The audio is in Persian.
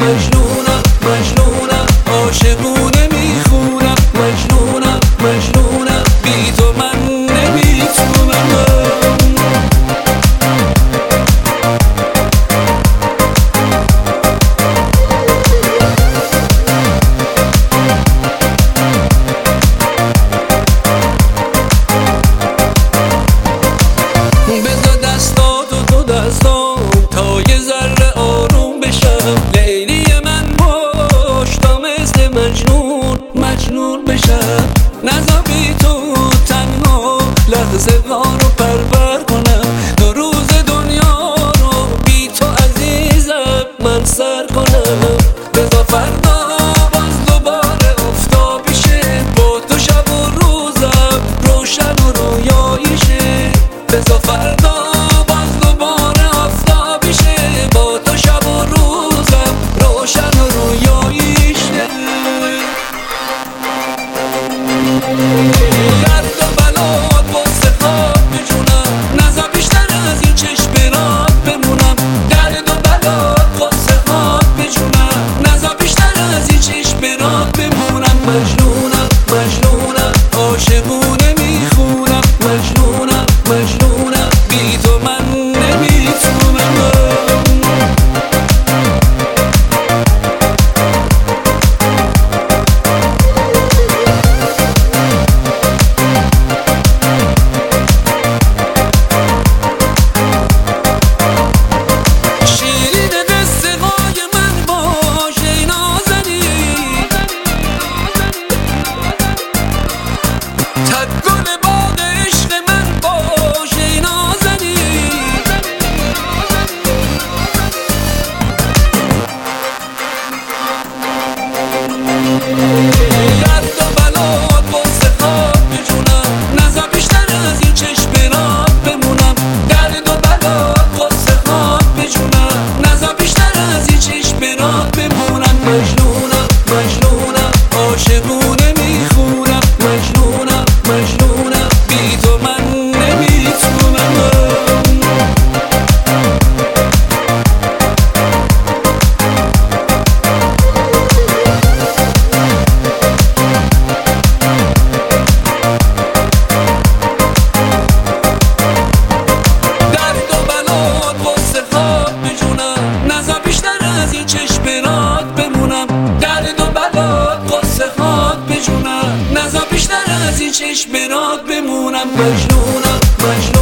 بمونم چشم برات بمونم مجنونم مجنونم.